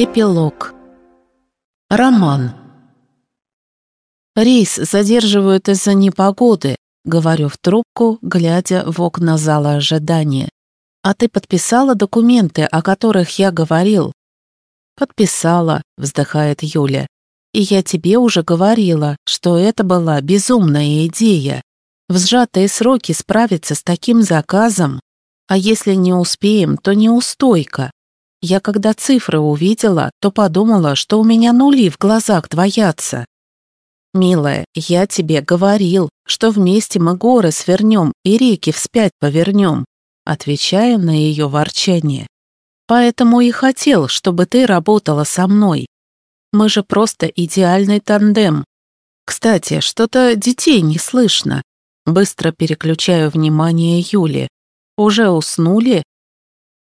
Эпилог. Роман. Рейс задерживают из-за непогоды, говорю в трубку, глядя в окна зала ожидания. А ты подписала документы, о которых я говорил? Подписала, вздыхает Юля. И я тебе уже говорила, что это была безумная идея. В сжатые сроки справиться с таким заказом. А если не успеем, то неустойка. Я когда цифры увидела, то подумала, что у меня нули в глазах двоятся. Милая, я тебе говорил, что вместе мы горы свернем и реки вспять повернем, отвечаю на ее ворчание. Поэтому и хотел, чтобы ты работала со мной. Мы же просто идеальный тандем. Кстати, что-то детей не слышно. Быстро переключаю внимание Юли. Уже уснули?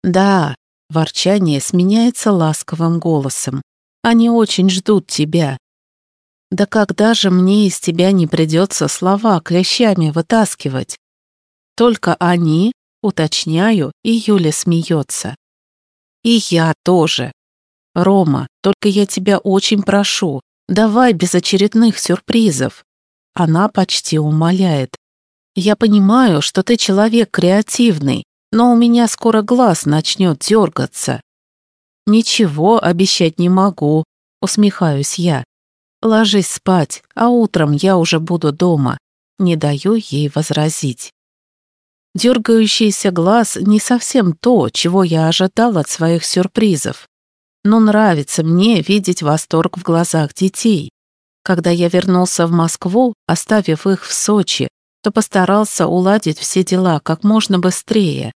Да, Ворчание сменяется ласковым голосом. Они очень ждут тебя. Да когда же мне из тебя не придется слова клещами вытаскивать? Только они, уточняю, и Юля смеется. И я тоже. Рома, только я тебя очень прошу, давай без очередных сюрпризов. Она почти умоляет. Я понимаю, что ты человек креативный, но у меня скоро глаз начнет дергаться. Ничего обещать не могу, усмехаюсь я. Ложись спать, а утром я уже буду дома. Не даю ей возразить. Дергающийся глаз не совсем то, чего я ожидал от своих сюрпризов. Но нравится мне видеть восторг в глазах детей. Когда я вернулся в Москву, оставив их в Сочи, то постарался уладить все дела как можно быстрее.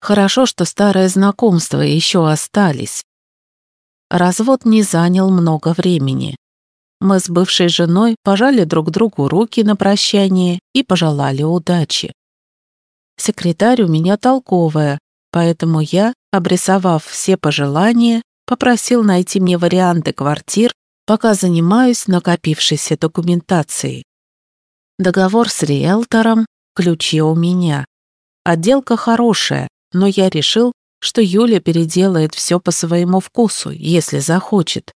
Хорошо, что старые знакомства еще остались. Развод не занял много времени. Мы с бывшей женой пожали друг другу руки на прощание и пожелали удачи. Секретарь у меня толковая, поэтому я, обрисовав все пожелания, попросил найти мне варианты квартир, пока занимаюсь накопившейся документацией. Договор с риэлтором, ключи у меня. Отделка хорошая, но я решил, что Юля переделает все по своему вкусу, если захочет.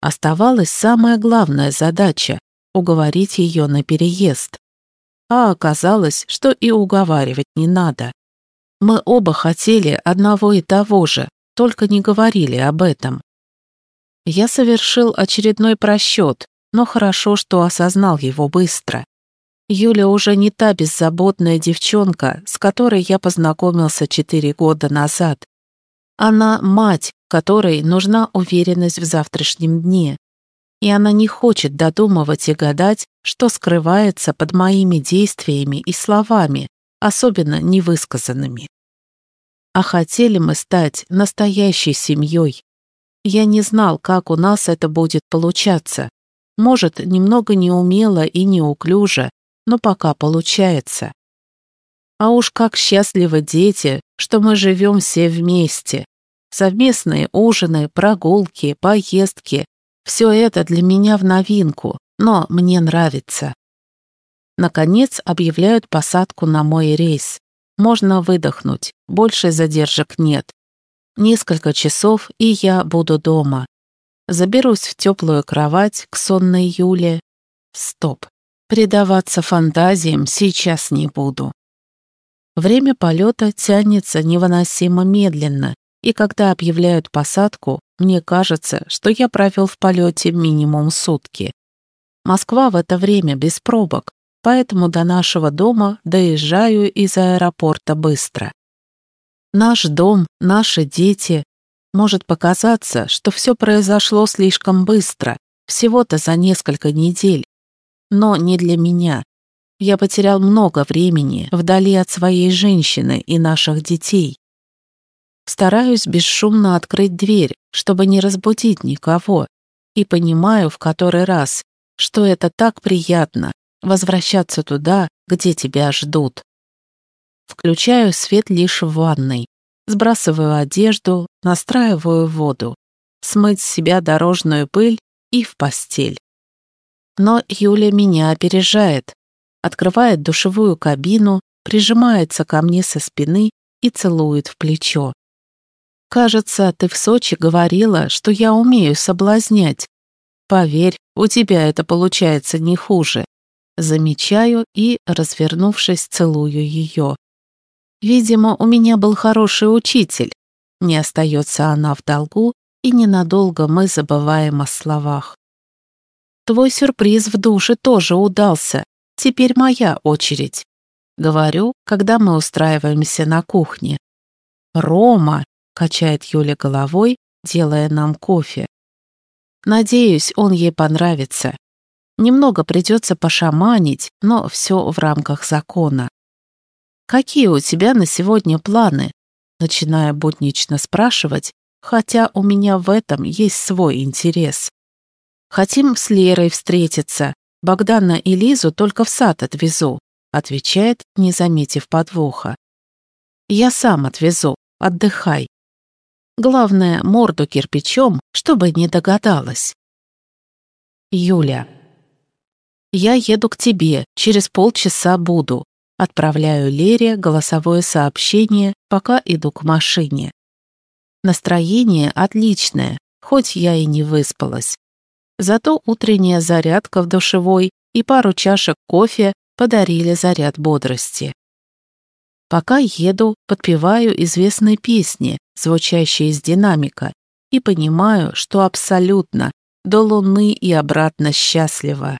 Оставалась самая главная задача — уговорить ее на переезд. А оказалось, что и уговаривать не надо. Мы оба хотели одного и того же, только не говорили об этом. Я совершил очередной просчет, но хорошо, что осознал его быстро. Юля уже не та беззаботная девчонка, с которой я познакомился четыре года назад. Она мать, которой нужна уверенность в завтрашнем дне. И она не хочет додумывать и гадать, что скрывается под моими действиями и словами, особенно невысказанными. А хотели мы стать настоящей семьей. Я не знал, как у нас это будет получаться. Может, немного неумело и неуклюже, но пока получается. А уж как счастливы дети, что мы живем все вместе. Совместные ужины, прогулки, поездки — все это для меня в новинку, но мне нравится. Наконец объявляют посадку на мой рейс. Можно выдохнуть, больше задержек нет. Несколько часов, и я буду дома. Заберусь в теплую кровать к сонной Юле. Стоп. Предаваться фантазиям сейчас не буду. Время полета тянется невыносимо медленно, и когда объявляют посадку, мне кажется, что я провел в полете минимум сутки. Москва в это время без пробок, поэтому до нашего дома доезжаю из аэропорта быстро. Наш дом, наши дети. Может показаться, что все произошло слишком быстро, всего-то за несколько недель, но не для меня. Я потерял много времени вдали от своей женщины и наших детей. Стараюсь бесшумно открыть дверь, чтобы не разбудить никого, и понимаю в который раз, что это так приятно возвращаться туда, где тебя ждут. Включаю свет лишь в ванной, сбрасываю одежду, настраиваю воду, смыть с себя дорожную пыль и в постель. Но Юля меня опережает, открывает душевую кабину, прижимается ко мне со спины и целует в плечо. Кажется, ты в Сочи говорила, что я умею соблазнять. Поверь, у тебя это получается не хуже. Замечаю и, развернувшись, целую ее. Видимо, у меня был хороший учитель. Не остается она в долгу, и ненадолго мы забываем о словах. Твой сюрприз в душе тоже удался. Теперь моя очередь. Говорю, когда мы устраиваемся на кухне. «Рома!» — качает Юля головой, делая нам кофе. Надеюсь, он ей понравится. Немного придется пошаманить, но все в рамках закона. «Какие у тебя на сегодня планы?» Начиная буднично спрашивать, хотя у меня в этом есть свой интерес. Хотим с Лерой встретиться. Богдана и Лизу только в сад отвезу, отвечает, не заметив подвоха. Я сам отвезу, отдыхай. Главное, морду кирпичом, чтобы не догадалась. Юля. Я еду к тебе, через полчаса буду. Отправляю Лере голосовое сообщение, пока иду к машине. Настроение отличное, хоть я и не выспалась. Зато утренняя зарядка в душевой и пару чашек кофе подарили заряд бодрости. Пока еду, подпеваю известные песни, звучащие из динамика, и понимаю, что абсолютно до луны и обратно счастлива.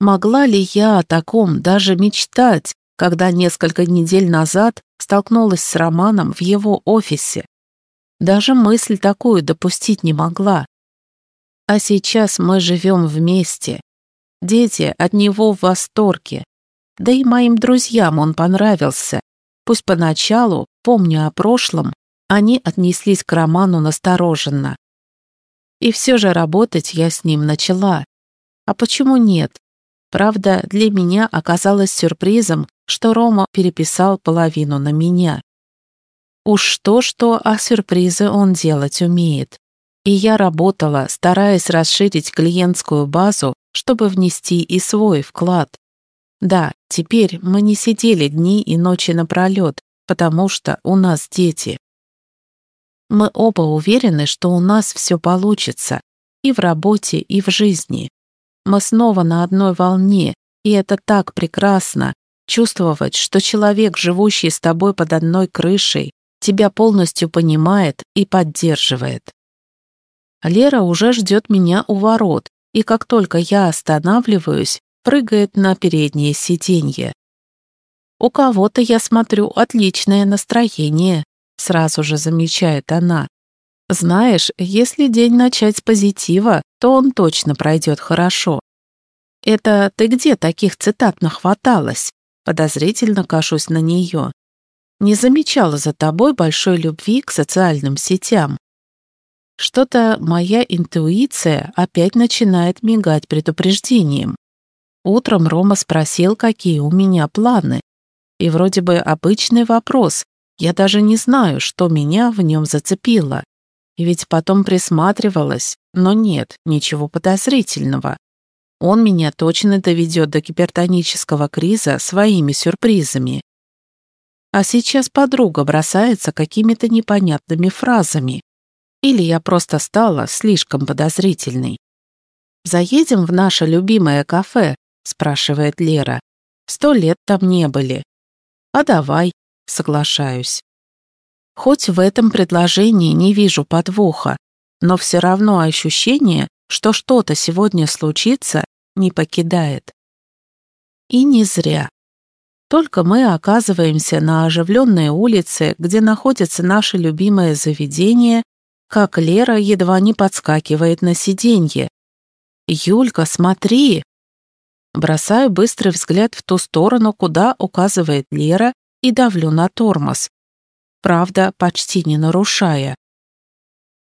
Могла ли я о таком даже мечтать, когда несколько недель назад столкнулась с Романом в его офисе? Даже мысль такую допустить не могла. А сейчас мы живем вместе. Дети от него в восторге. Да и моим друзьям он понравился. Пусть поначалу, помня о прошлом, они отнеслись к роману настороженно. И все же работать я с ним начала. А почему нет? Правда, для меня оказалось сюрпризом, что Рома переписал половину на меня. Уж что-что, а сюрпризы он делать умеет. И я работала, стараясь расширить клиентскую базу, чтобы внести и свой вклад. Да, теперь мы не сидели дни и ночи напролет, потому что у нас дети. Мы оба уверены, что у нас все получится, и в работе, и в жизни. Мы снова на одной волне, и это так прекрасно, чувствовать, что человек, живущий с тобой под одной крышей, тебя полностью понимает и поддерживает. Лера уже ждет меня у ворот, и как только я останавливаюсь, прыгает на переднее сиденье. «У кого-то, я смотрю, отличное настроение», сразу же замечает она. «Знаешь, если день начать с позитива, то он точно пройдет хорошо». «Это ты где таких цитат нахваталась?» Подозрительно кашусь на нее. «Не замечала за тобой большой любви к социальным сетям. Что-то моя интуиция опять начинает мигать предупреждением. Утром Рома спросил, какие у меня планы. И вроде бы обычный вопрос. Я даже не знаю, что меня в нем зацепило. И ведь потом присматривалась, но нет, ничего подозрительного. Он меня точно доведет до гипертонического криза своими сюрпризами. А сейчас подруга бросается какими-то непонятными фразами. Или я просто стала слишком подозрительной. «Заедем в наше любимое кафе?» — спрашивает Лера. «Сто лет там не были». «А давай», — соглашаюсь. Хоть в этом предложении не вижу подвоха, но все равно ощущение, что что-то сегодня случится, не покидает. И не зря. Только мы оказываемся на оживленной улице, где находится наше любимое заведение, как Лера едва не подскакивает на сиденье. «Юлька, смотри!» Бросаю быстрый взгляд в ту сторону, куда указывает Лера, и давлю на тормоз. Правда, почти не нарушая.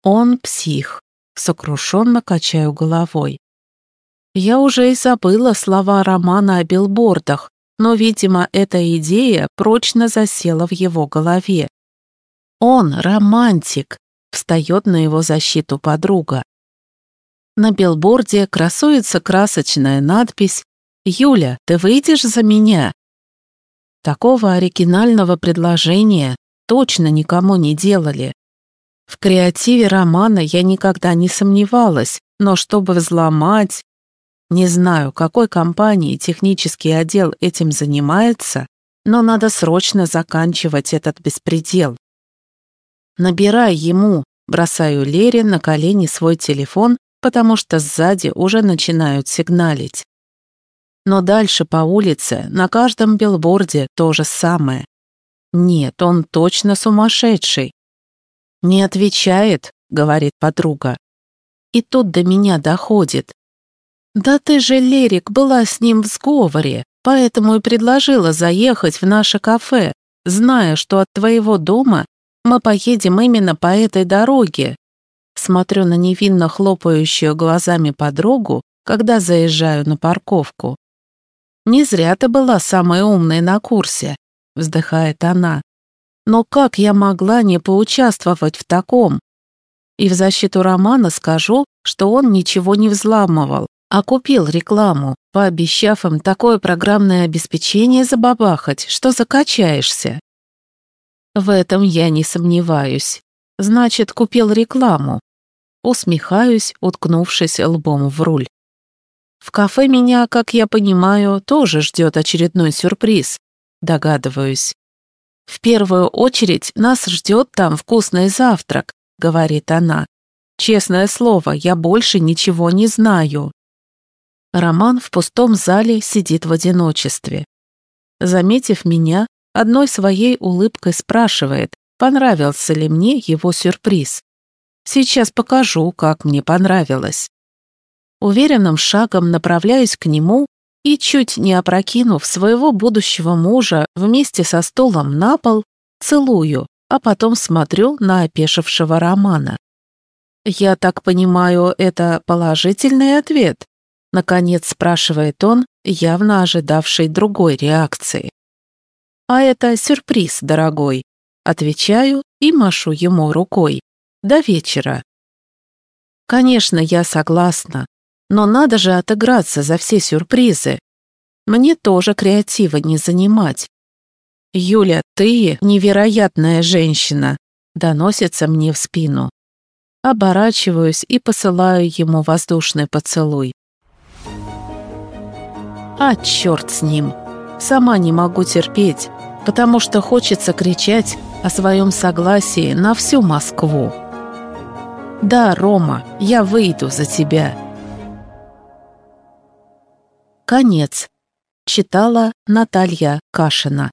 Он псих. Сокрушенно качаю головой. Я уже и забыла слова романа о билбордах, но, видимо, эта идея прочно засела в его голове. Он романтик, встает на его защиту подруга. На билборде красуется красочная надпись «Юля, ты выйдешь за меня?» Такого оригинального предложения точно никому не делали. В креативе романа я никогда не сомневалась, но чтобы взломать... Не знаю, какой компании технический отдел этим занимается, но надо срочно заканчивать этот беспредел. Набирай ему, бросаю Лере на колени свой телефон, потому что сзади уже начинают сигналить. Но дальше по улице, на каждом билборде то же самое. Нет, он точно сумасшедший. «Не отвечает», — говорит подруга. И тут до меня доходит. «Да ты же, Лерик, была с ним в сговоре, поэтому и предложила заехать в наше кафе, зная, что от твоего дома мы поедем именно по этой дороге». Смотрю на невинно хлопающую глазами подругу, когда заезжаю на парковку. «Не зря ты была самой умной на курсе», — вздыхает она. «Но как я могла не поучаствовать в таком? И в защиту Романа скажу, что он ничего не взламывал, а купил рекламу, пообещав им такое программное обеспечение забабахать, что закачаешься. В этом я не сомневаюсь. Значит, купил рекламу. Усмехаюсь, уткнувшись лбом в руль. В кафе меня, как я понимаю, тоже ждет очередной сюрприз, догадываюсь. В первую очередь нас ждет там вкусный завтрак, — говорит она. «Честное слово, я больше ничего не знаю». Роман в пустом зале сидит в одиночестве. Заметив меня, одной своей улыбкой спрашивает, понравился ли мне его сюрприз. Сейчас покажу, как мне понравилось. Уверенным шагом направляюсь к нему и, чуть не опрокинув своего будущего мужа вместе со столом на пол, целую, а потом смотрю на опешившего Романа. «Я так понимаю, это положительный ответ?» Наконец спрашивает он, явно ожидавший другой реакции. «А это сюрприз, дорогой», отвечаю и машу ему рукой. «До вечера». Конечно, я согласна, но надо же отыграться за все сюрпризы. Мне тоже креатива не занимать. «Юля, ты невероятная женщина!» доносится мне в спину. Оборачиваюсь и посылаю ему воздушный поцелуй. А черт с ним! Сама не могу терпеть, потому что хочется кричать о своем согласии на всю Москву. «Да, Рома, я выйду за тебя». Конец. Читала Наталья Кашина.